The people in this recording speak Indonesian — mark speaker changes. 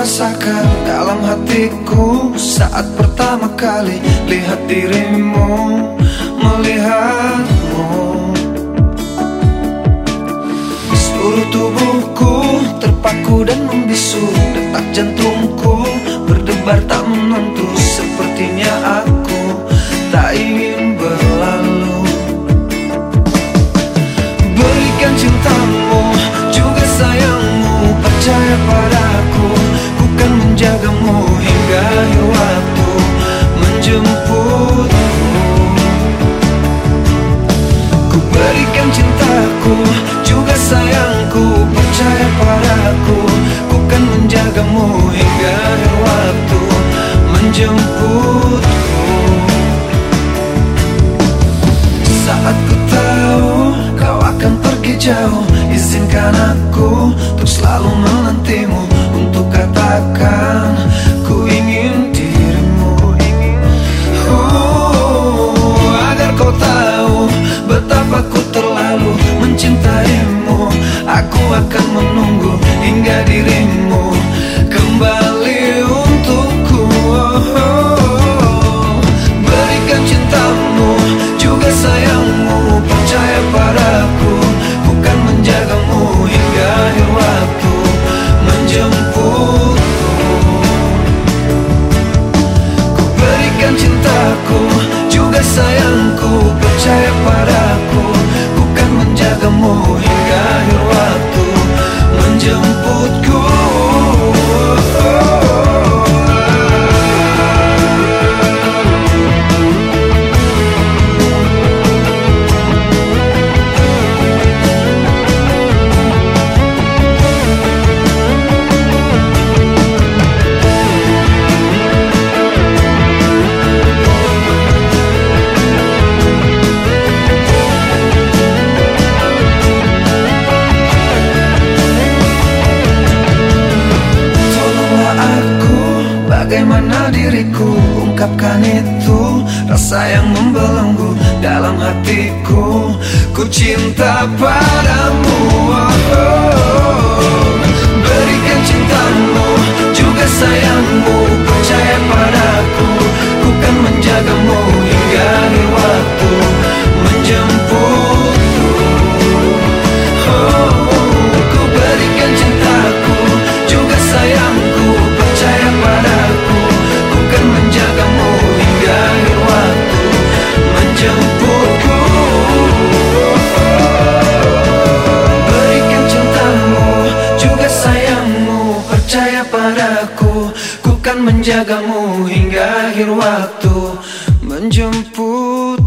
Speaker 1: rasakan dalam hatiku Saat pertama kali lihat dirimu Melihatmu. Seluruh tubuhku terpaku dan membisu Detak jantung Izinkan aku untuk selalu menantimu Untuk katakan cintaku juga sayangku Percaya padaku Bagaimana diriku Ungkapkan itu Rasa yang membelenggu Dalam hatiku Ku cinta padamu oh, oh. Menjemputku. Berikan cintamu juga sayangmu percaya padaku. Ku kan menjagamu hingga akhir waktu menjemput